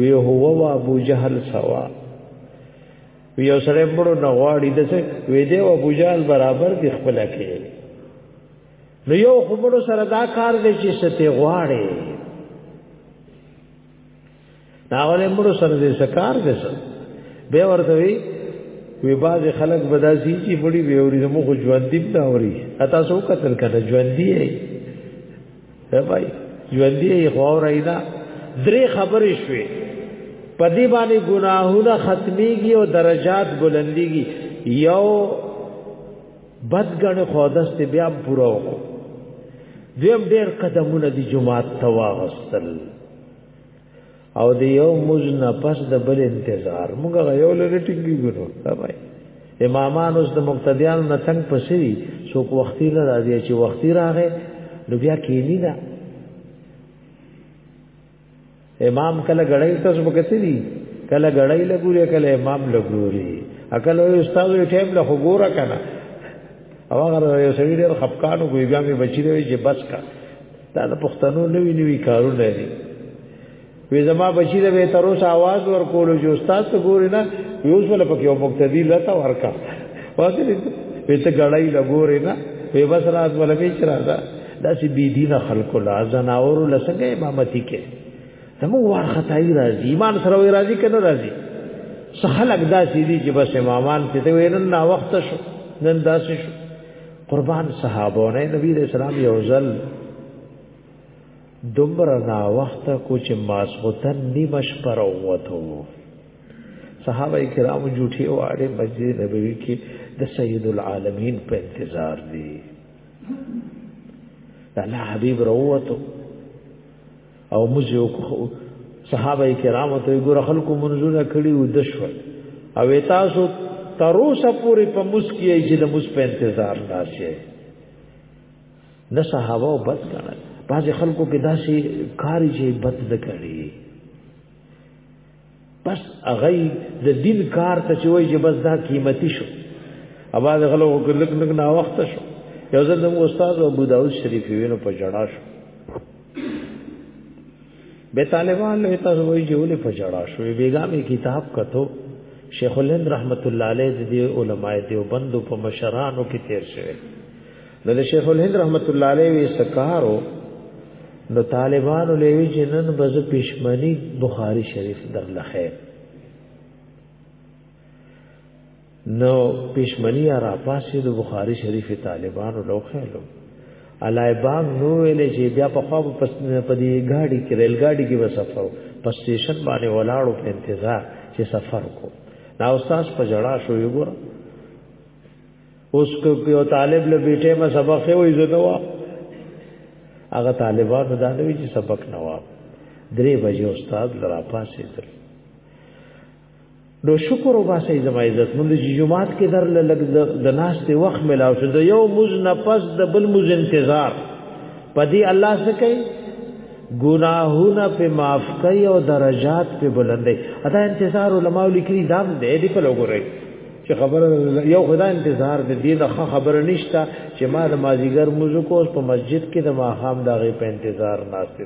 وی هو او ابو جهل سوا وی یو سره مړو نه غواړي د څه وی دی او ابو جهل برابر دی خپل کې نو یو خبرو سره دا کار دی چې ستې غواړي دا ولې مړو سره دې سکار دې سره به ورته وی وی باز خلک بداسي چې بډي به اوري زمو خو ژوند دی نه اوري اته سو قتل کړه ژوند دی اے بھائی ژوند دی خو اوري دا درې خبرې شوې پدی باندې ګناهونه ختميږي او درجات بلنديږي یو بدګنه خو دست بیا پوره وکړو دیم ډیر قدمونه دی جمعات تواغستل او د یو موز نه پس د بل انتظار موږ یو لری ټینګی ګورو بای امامان اوس د مقتدیان نه څنګ پسې څوک وختي نه راځي چې وختي راغې نو بیا کینی نه امام کله غړی تاسو په کسې دي کله غړی لګوري کله امام لګوري اکل وي استاد یې ټیم له وګوره کنه او هغه یو سړي ډېر خپکانو کوي بیا مې بچی دی چې بس کا دا د پښتنو نوی نوی کارونه دي وې زما بچی دی به تر اوسه आवाज ورکول چې استاد ته ګوري نه یو څول پکې یو مقتدی لته ورکا واسه دې ته غړی لګوري نه وې بس رات ولې چې راځه دا چې بی دینه خلکو لا زناور لسنګ امامتی کې تمو وار خدای راځي ایمان سره وی راځي کنه راځي سخلق دا چې دي چې بس امامان ته ته ویل نه وخت شو نن داس شو قربان صحابو نه نبی رسول الله یو ځل دومره نا وخت کو چې ماسوتن نیمه شپه راوته صحابه کرام جوټي واړه مسجد نبوي کې د سید العالمین په انتظار دي الله حبيب روته او موږ یو صحابه کرامو ته ګور خلکو منځونه کړی او دشو او تاسو تر اوسه پورې په مسکی چې د مس په انتظار ناشې نه صحابه او بد کړه بعض خلکو کې داسې کاری چې بد نه کړی بس هغه د دین کار ته چې وایي چې بس دا قیمتي شو اواز غلو لګ لګ نا وخت شو یو ځل موږ استاد ابو داود شریف وینو په جړا شو به طالبان له تاسو وایي چې ولې په جړا شو بیګامي کتاب کتو شیخ الهند رحمت الله علیه د علماء دیوبند په مشرانو کې تیر شوی نو د شیخ الهند رحمت الله علیه وی سکارو نو طالبانو لوي چې نن بز پښمنی بخاری شریف در لخه نو پښمنی را پاسې د بخاری شریف طالبانو لوخه لو علای باغ نو ویلې چې بیا په خو په دې گاډي کې ریل گاډي کې وسفر په سټیشن باندې ولاړو په انتظار چې سفر کو دا استاد په جړا شو یو ګور اوس یو طالب له بیټه ما سبق وي زه نو هغه طالبانو دا نه وی چې سبق نه وا درې بجې استاد لرا پاسې تل نو شکر وباسه زما عزت مونږ چې جمعات کې در لګ د ناس ته وخت ملاو شو د یو مز نه پس د بل مز انتظار پدې الله څه کوي گناہونا پہ معاف کئی اور درجات پہ بلندے ادا انتظار علماء لکھی دام دے دی پہ لوگوں رہے چې خبره یو خدا انتظار دې دې د خبره نشته چې ما د مازیګر موزو کو په مسجد کې د ماخام دغه په انتظار ناشته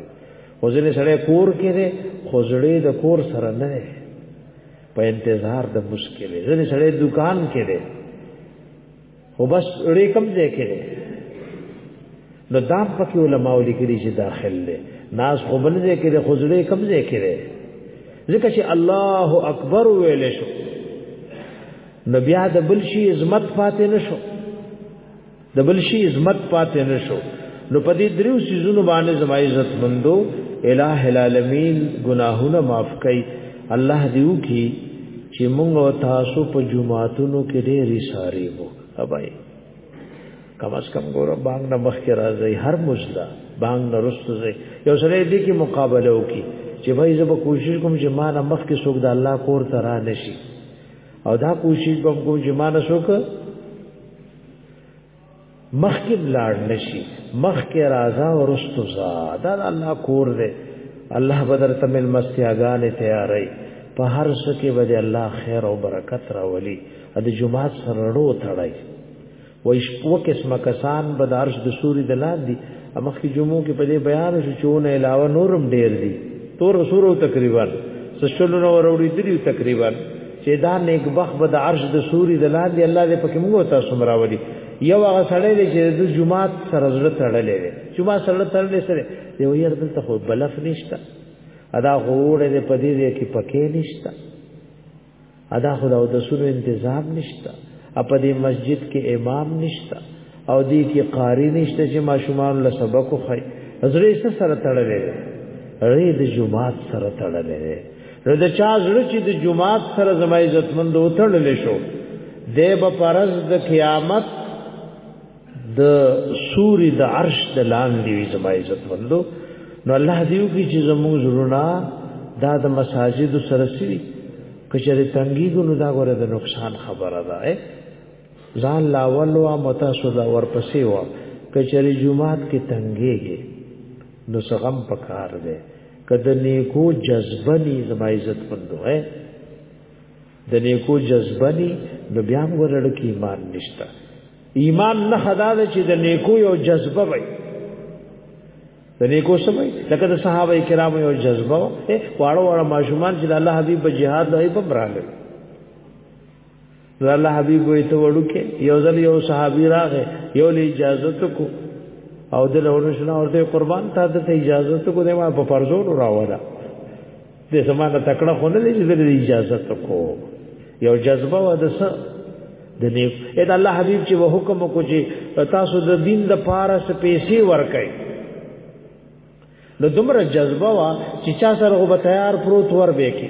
وزنه سره کور کې دې خوځړې د کور سره نه په انتظار د مشکل دې سره دکان کې دې خو بس ری کم ځای کې دی نو دا پکې علماء لیکلي چې داخل دی ناز خو بل ځای کې دی خو ځړې کم ځای کې دی ځکه چې الله اکبر ویل شو نو بیا د بل شي عظمت پاتې نشو د بل شي عظمت پاتې نشو نو په دې دریو سيزونو باندې زما عزت مندو الہ العالمین گناهونه معاف کړي الله دې وکي چې موږ او تاسو په جمعاتونو کې ډېری ساري وو ابای کم از کم ګوره بانګ نه مخ کې راځي هر مجدا بانګ نه رستو ځي یو سره دې کې مقابله وکي چې بھائی زه به کوشش کوم چې ما نه مخ کې څوک د الله کور ته را نشي او دا کوشش به کوم چې ما نه څوک مخکې لاړ نشي مخکې راځه ورستو زا دا الله کور دی الله بدر تمل مستیاګانې تیارې په هر څه کې به الله خیر او برکت راولي د جمعه سره ورو تړای وای شپو قسمه کسان به د عرش د سوري د لاندې مخکې جمعو کې په دې بیان شو چې نه علاوه نورم ډیر دي تور سورو تقریبا سشلو نو وروړي دي تقریبا چې دا نیک بخت به د عرش د سوري د لاندې الله دې پکې موږ ته سمراولي یو هغه سړی دی چې د جمعات سره زړه تړلې دی جمعه سره تړلې سره یو یې دلته خو بلف نشته ادا غوړې دې پدې دې کې پکې نشته ادا خدا او د سونو تنظیم نشته اپ دې مسجد کې امام نشته او دې کې قاری نشته چې ماشومان له سبق خو زړه سره سره تړلې ری د جمعات سره تړلې نو د چا زړه چې د جمعات سره زما عزتمند وتړلې شو د به پرز د قیامت د سوري د عرش د لاندې وي زما عزتمندو نو الله دیو کی چې زموږ زړونه دا د مساجد سره سری کچره تنګي ګونو دا غره د نقصان خبره ده ځان لاول وا متا سودا ورپسې وا کچری جمعات کې تنګيږي نو سغم پکار دی کده نیکو جذبه ني زما عزت پندو ہے د نیکو جذبه ني نو بیا ورړ کې ایمان نشتا ایمان نه خدا ده چې د نیکو یو جذبه وي د نیکو سمي لکه د صحابه کرامو یو جذبه واړو واړو ماشومان چې د الله حبيب په jihad لای په براله دا الله حبيب وي ته وړو کې یو ځل یو صحابي راغې یو له اجازه ته کو او د لورو شنه ورته قربان ته د اجازه ته کو دما په فرضو راوړه د زمانه تکړه خو نه لري د اجازه ته کو یو جذبه و د څه د دې اې د الله حبيب چې حکم کو چې تاسو د دین د پاره څه پیسې ورکړي نو دومره جذبه وا چې چا سره وب تیار پروت ور به کې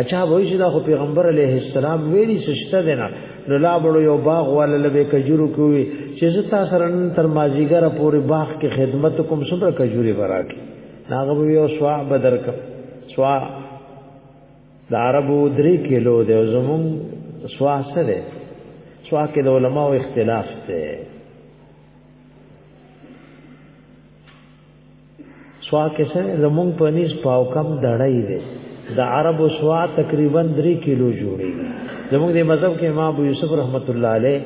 اچھا وای چې دا خو پیغمبر علیه السلام ویلي سشته دی نه نو لا بړو یو باغ والا لبه کجورو کوي چې زتا سره نن تر مازیګره پورې باغ کې خدمت کوم څومره کجوري براکي ناغه به یو سوا بدر ک سوا د عربو درې کیلو دی زمون سوا سره سوا کې د علماو اختلاف دی سوا کیسه زمونږ په نس پاو کم دړای وي د عربو سوا تقریبا 3 کیلو جوړي زمونږ د مذهب کې امام ابو یوسف رحمت الله علیه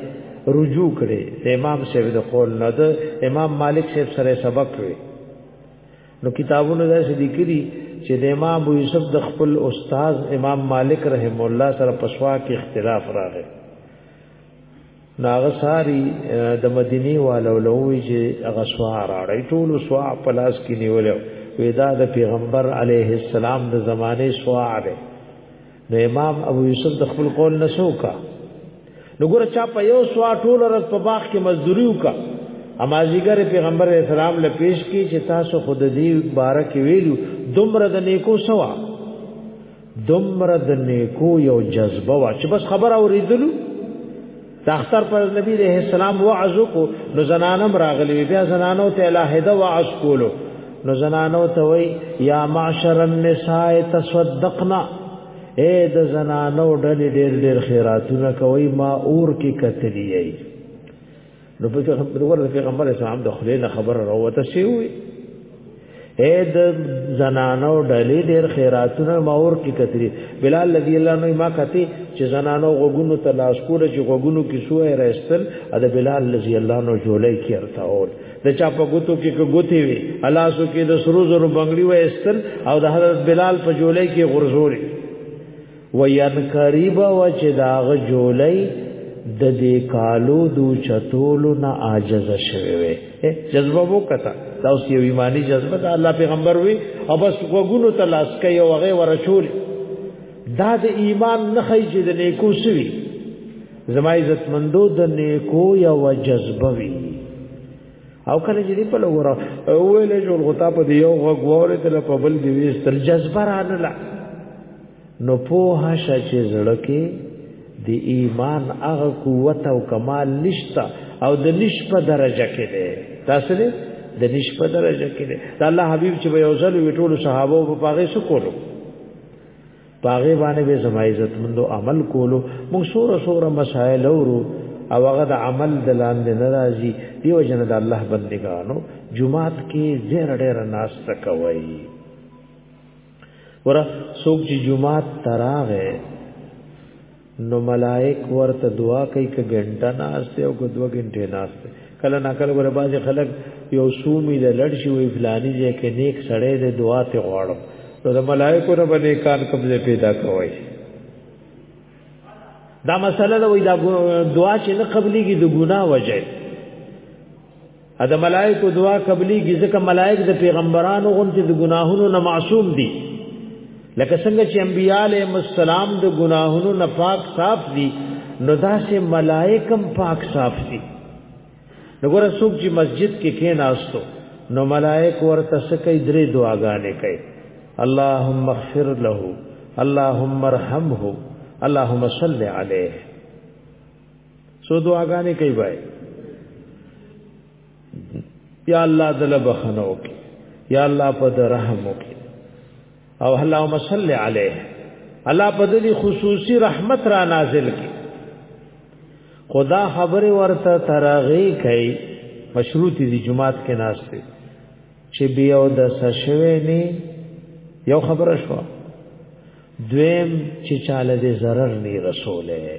رجوع کړي د امام شیخ د قول نه د امام مالک شیخ سره سبق وي نو کتابونو دا څه لیکلي چې د امام ابو یوسف د خپل استاد امام مالک رحم الله سره پښوا کې اختلاف راغی ناغه ساری د مدینی والو لوی چې هغه سوار اړای ټول سوا پلاس کې نیول ودا د پیغمبر علیه السلام د زمانه سوا ده نو امام ابو یوسف د خپل قول نسوکا نو ګور چا په یو سوا ټول رس په باغ کې مزدوری وکا امازیګر پیغمبر اسلام له پیش کی چې تاسو خود دې بارک ویلو دومره د نیکو سوا دومره د نیکو یو جذبه وا چې بس خبر اوریدلو د اختر پر نبی علیہ السلام وعظ کو نو زنانم راغلی بیا زنانو ته الہیده وعظ کولو نو زنانو ته وی یا معاشر النساء تصدقنا اے د زنانو ډلې ډېر ډېر خیراتونه کوي ما اور کې کتلی ای نو په پیغمبر د پیغمبر اسلام د خلینو خبر راوته شي وي اے د زنانو ډلې ډېر خیراتونه ماور کې کتري بلال رضی الله عنه ما کتي چې زنانو غوګونو ته لاس کوله چې غوګونو کې سوې راستل د بلال رضی الله عنه جولې کې ارتاول د چا په ګوتو کې ګوتې وي الاسو کې د سرو زرو بنگړي وې استل او د حضرت بلال په جولې کې غرزوري وین قریبا و چې داغ جولای د دې کالو دو چتولو نه عاجز شوی وي جذبه وکتا دا اوس یو ایمانی جذبه دا الله پیغمبر وي او بس وګونو ته لاس کوي او هغه ورچول دا د ایمان نه خی چې د نیکو سوي زما عزت مندو د نیکو یا و جذبه وي او کله چې دی په لوګره ویلې جوړ غوتا په دی یو غوګ وره تل په بل دی وستل جذبه را نه لا نو په هشه چې زړه کې دی ایمان هغه قوت او کمال نشتا او د نش په درجه کې دی تاسو دې د نش په درجه کې دی الله حبیب چې یو ځل ویټول صحابه په پاغه سکولو پاغه باندې به زما عزت مندو عمل کولو موږ سوره سوره مسائل اورو او هغه د عمل د لاندې ناراضي دیو جن د الله بندگانو جمعات کې زیر ډېر ناس تکوي ور سوق چې جمعات تراغه نو ملائک ورته دعا کوي ک غنټه ناشته او کو دوه غنټه ناشته کله نا کله ور باز خلک یو سومی د لړ شي وی فلانی ځای کې نیک سړی د دعا ته غواړم نو د ملائکو نه باندې کار قبضه پیدا کوي دا مسله دا وای دا دعا چې نه قبليږي د ګناه وجه ا د ملائکو دعا قبلي ځکه ملائک د پیغمبرانو غونته د ګناهونو نه معصوم دي لکه څنګه چې انبياله مسالم د ګناهونو نه پاک صاف دي نو داسې ملائکم پاک صاف دي نګور څوک چې مسجد کې کېناستو نو ملائک ورته سکه درې دعاګانې کوي اللهم اغفر له اللهم ارحمه اللهم صل عليه سو دعاګانې کوي بای یا الله دل بخنه وکي یا الله په د رحم وکي او اللهم صل علیه الله په دې خصوصي رحمت را نازل کړي خدا خبر ورته ترغی کوي مشروط دي جمعات کې ناشته چې بیا د سشوي نه یو خبره شو دویم چې چاله دې zarar نه رسوله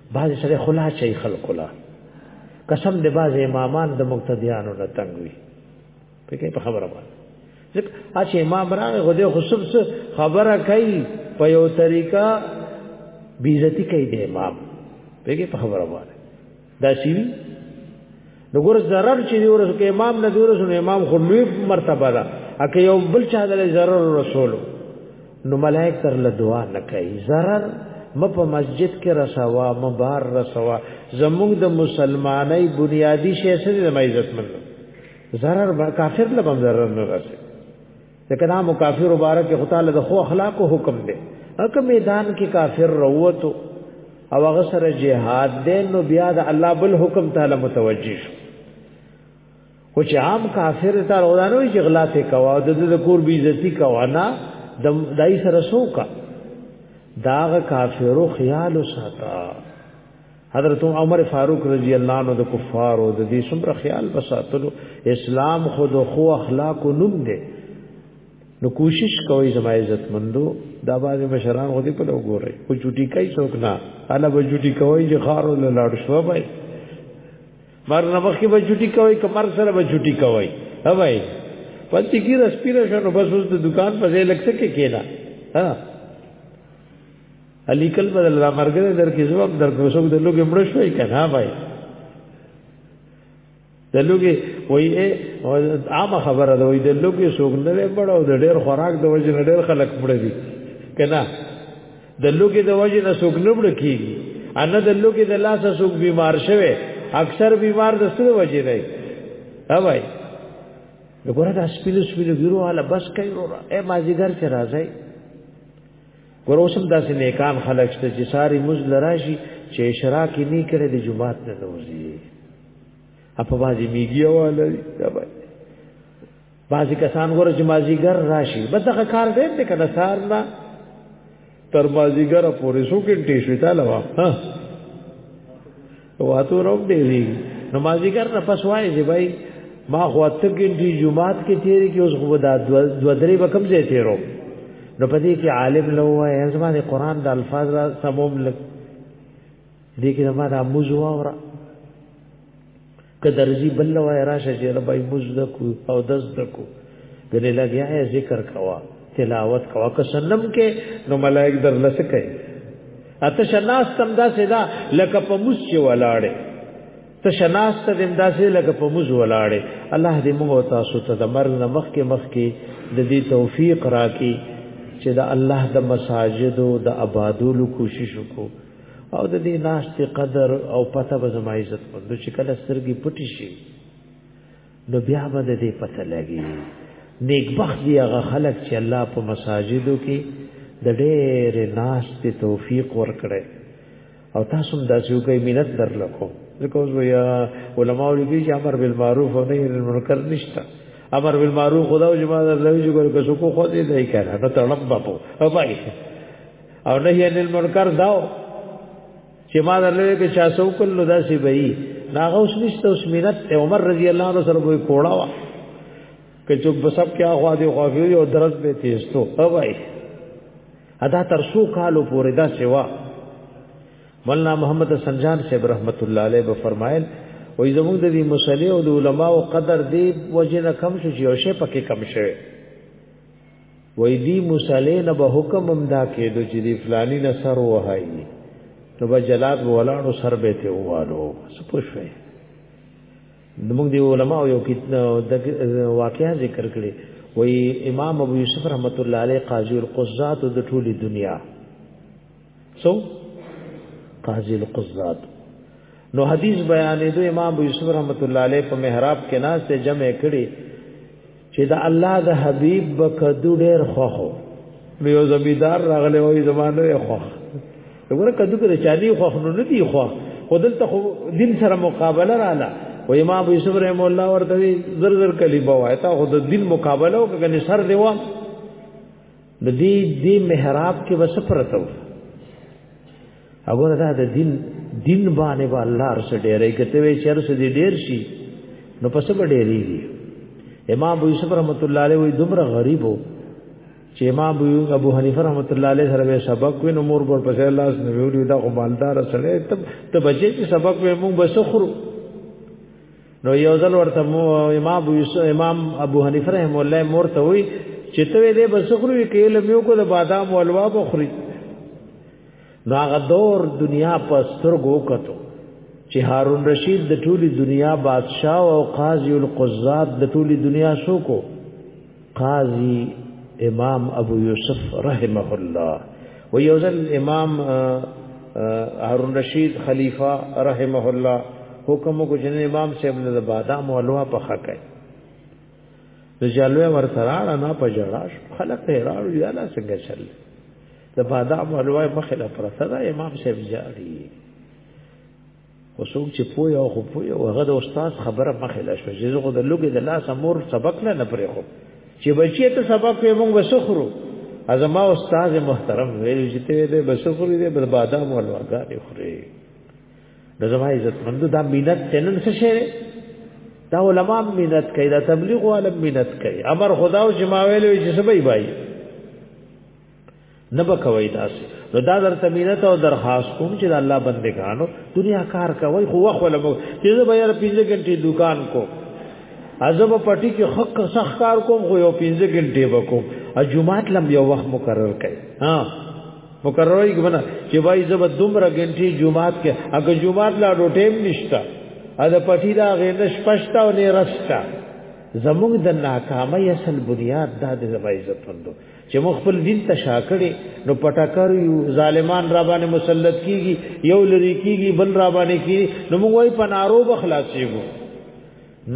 بعضې سره خلا چي خلکو لا قسم د بعضې امامان د مقتدیانو نه تنګ وي پکې په خبره باندې ځکه چې امام راغی خو د خصوص خبره کوي په یو طریقه بیزتی کوي د امام پکې په خبره باندې دا شي نو ګور zarar چې دی ورسو کې امام نه دی ورسو نو امام خو لوی مرتبه ده اکه یو بل چا د zarar رسول نو ملائک تر له دعا نه کوي zarar م په مسجد کې رسوا م بار رسوا زموږ د مسلمانۍ بنیادی شې سره د عزت مند zarar کافر له بم zarar نه رسي ځکه دا مکافر مبارک خدای له خو اخلاق حکم دی اکه میدان کې کافر وروته او هغه سره جهاد دی نو بیا د الله بل حکم تعالی متوجه شو خو چې عام کافر ته روانو چې غلا ته کوا د د کور بی عزتی کوا نه د دای سره سوکا داغه کافرو خیال وساته حضرت عمر فاروق رضی الله عنه د کفارو د دې څومره خیال وساتلو اسلام خود خو اخلاق نوم دی نو کوشش کوي زما عزت مندو دا باز مشران غو دې په لو ګوري او چټي کوي څوک نه الا به چټي کوي چې خارو له لاړ شو بای مر نه مخکې به چټي کوي کمر سره به چټي کوي ها بای پاتې کی رسپیره شنو بس اوس د دکان په ځای لکسه کې کېلا ها علی کل بدل را مرګره در کې زوب در کو سوګ د لوګي مړ شوې کنه بھائی د لوګي وای عام خبره ده وای د لوګي سوګ نه مړ او د ډېر خوراک د وجه نه ډېر خلک مړ دي کنه د لوګي د وجه نه سوګ نه مړ کیږي ان د لوګي د لاس سوګ بیمار شوه اکثر بیمار د څه وجه نه ها بھائی وګوره دا سپیلو سپیلو ګیرو والا بس کوي ورو اے مازیګر چې راځي ګوروسم داسې نیکان خلک شته چې ساری مز لراشي چې اشراق نه کړي د جمعات نه نوځي اپا بازی میگی والا بازی کسان گوره چې مازیګر راشي بس دغه کار دی ته کنه سار نه تر مازیګر پورې سو کې ټیشو تا لوا ها واتو روب دی وی نمازګر نه پس وای چې بھائی ما خو اته ګنټي جمعات کې تیرې کې اوس خو دا دو درې وکم ځای تیرو نو په دې کې عالم لو وای ازما د قران د الفاظ را سموم لګ دې کې ما دا موضوع اورا که درځي بل وای راشه چې ربای مزد کو او دز دکو ګلې لګیا یې ذکر کوا تلاوت کوا که سنم کې نو ملائک در لسکه اته شناس تم دا سیدا لکه په موس چې ولاړې ته شناس ته دم دا سیدا لکه په موس ولاړې الله دې موږ تاسو ته د مرګ نه مخکې مخکې د دې توفیق راکړي چې د الله د مساجد او د آبادولو کوشش وکړو او د دې ناشته قدر او پته به زما عزت پندو چې کله سترګې پټې شي نو بیا به د دې پته لګي نیکبخت دی هغه خلک چې الله په مساجدو کې د ډېر ناس ته توفیق ورکړي او تاسو هم داسې یو کوي مینت درلکو ځکه اوس ویا علماء لګي چې امر بالمعروف او نهي عن المنکر نشته امر بالمعروف خدا او جماعت الله چې ګور کسو کو خو دې نه کړه نو تړم بابو او بای او نهي عن المنکر داو چې ما درلوې کې چا سو کول نو داسې به یې ناغه اوس نشته اوس مینت عمر رضی الله عنه سره وې کوړا وا که چوک بسب کیا خوا دی خوافیو یو درس به تیستو او بھائی ادا تر سو کالو پورې دا سیوا مولانا محمد سنجان صاحب رحمت الله علیه به فرمایل وې زموږ د دې مسلې او د علماو قدر دی وجه نه کم شو چې یو شی پکې کم شوی وای دی مصلی نه به حکم هم دا کېدو چې دی فلانی نه سر وهاي نو به جلاد ولاړو سر به ته ووالو سپوښوي موږ دی علماء یو کې واقعیا ذکر کړي وای امام ابو یوسف رحمت الله علیه قاضی القضات د ټولي دنیا سو قاضی القضات نو حدیث بیانې دو امام ابو یوسف رحمت الله علیه په محراب کې ناس ته جمع کړي چې دا الله د حبیب بکدو ډېر خوخو نو یو زمیدار راغلی وای زمانه یې خوخ وګوره کدو کې چالي خوخ نو نه دی خوخ خودل ته دین سره مقابله رااله و امام ابو یوسف رحم الله ورته زر زر کلی بوایتا خود دین مقابله وکړي سر دیوه د دې دې محراب کې وس پرته و هغه دا د دین دین باندې با الله رس ډېرې کته وی چر سې دې ډېر شي نو پس به ډېرې امام ابو یوسف رحمت الله علیه وی دومره غریب وو چې امام ابو حنیفه رحمت الله علیه سره سبق وین مور ور پسې الله سره ویډیو دا غوالدار سره ته بچی چې سبق وې مونږ بسخرو نو یو ځل ورته امام ابو یوسف امام ابو حنیفه رحم الله مور ته وی چې ته دې بسخري کې علم یو کو د بادام او الوا بخري نو هغه دور دنیا په سترګو کتو چې هارون رشید د ټولي دنیا بادشاه او قاضي القضات د ټولي دنیا شو کو قاضي امام ابو یوسف رحمه الله و یوزل امام هارون رشید خلیفہ رحمه الله حکم کو جن امام صاحب نه بادام او الوا په خکه د جلوه ور سره نه پجړاش خلک ته راړو یا لا څنګه چل د بادام او الوا مخه لا پرته دا امام صاحب جاری خو څوک چې پوه او خو پوه او هغه د استاد خبره مخې لا شو چې زه خو د لوګې د لاس مور سبق نه نه پرې خو چې بچی ته سبق یې مونږ وسخرو ازما استاد محترم ویل چې ته دې بسخرو دې بل بادام او لوګاري خوري د زما عزت مند دا مینت تنن څه شي دا علماء مینت کوي دا تبلیغ عالم مینت کوي امر خدا او جماویل چې سبي بای نه بکوي تاسو نو دا درته مینت او درخواست کوم چې الله بندگانو دنیا کار کوي خو وخت ولا مو چې زه به یار 15 غنټې دکان کو ازب پټي کې حق صح کار کوم خو یو 15 غنټې وکوم ا جمعات لم یو وخت مقرر کړي ها مقرر وي کنه چې وای زب دومره غنټې جمعات کې اګه جمعات لا ډو ټیم نشتا ا د پټي دا غنډه شپشتا او نه رستا زموږ د ناکامۍ اصل بنیاد دا د زما عزت وندو چې مخ خپل دین ته شاکړي نو پټاکر یو ظالمان را باندې مسلط کیږي یو لری کیږي بل را باندې کی نو موږ وای په نارو بخلاصيږو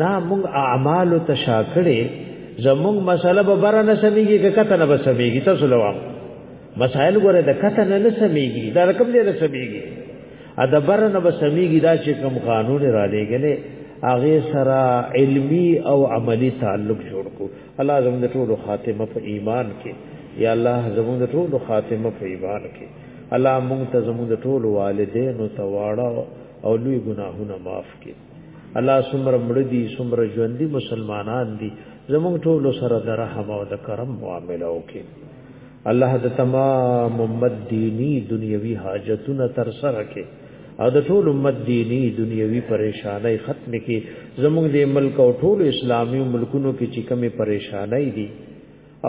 نه موږ اعمال ته شاکړي زموږ مسله به بره نه سميږي که کته نه به سميږي تاسو لوا مسائل ګوره د کته نه نه سميږي دا رقم دې نه سميږي ا د بره نه به سميږي دا چې کوم قانون را لېګلې اغه سره علمی او عملی تعلق جوړ کو الله زموږ د ټولو خاتمه په ایمان کې یا الله زموږ د ټولو خاتمه په ایمان کې الله موږ ته زموږ د ټولو والدینو ته واړه او لوی ګناهونه معاف کړي الله سمر مړدي سمر ژوندۍ مسلمانان دي زموږ ټولو سره د رحم او د کرم معامله وکړي الله د تمام امت دینی دنیوي حاجتونه تر سره کړي او د ټول امت دینی دنیوي پریشانای ختم کی زموږ د ملک او ټول اسلامي ملکونو کې چې کمی پریشانای دي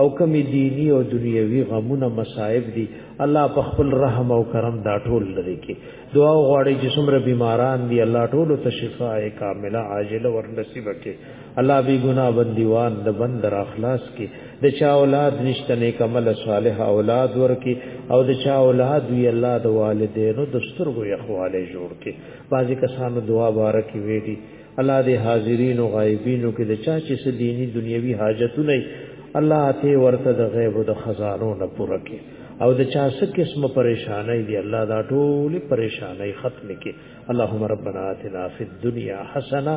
او کمی دینی او دنیوي غمونه مصائب دي الله په خپل رحم او کرم دا ټول لري کې دعا غواړي چې څومره بیماران دي الله ټول ته شفاء کامله عاجله ورنصیب کړي الله بی ګنا بندیوان د بند را خلاص کی د چا اولاد نشته نیک عمل صالح اولاد ورکی او د چا اولاد وی الله د والدینو د سترګو یخواله جوړ کی بعضی کسانو دعا بارکی ویلی الله د حاضرین او غایبینو کې د چا چې سديني دنیوي حاجتونه الله ته ورته د غیب او د خزانو نه پوره کی او د چا څه قسم پریشانای دی الله دا ټول پریشانای ختم کی اللهم ربنا آتنا فی الدنیا حسنه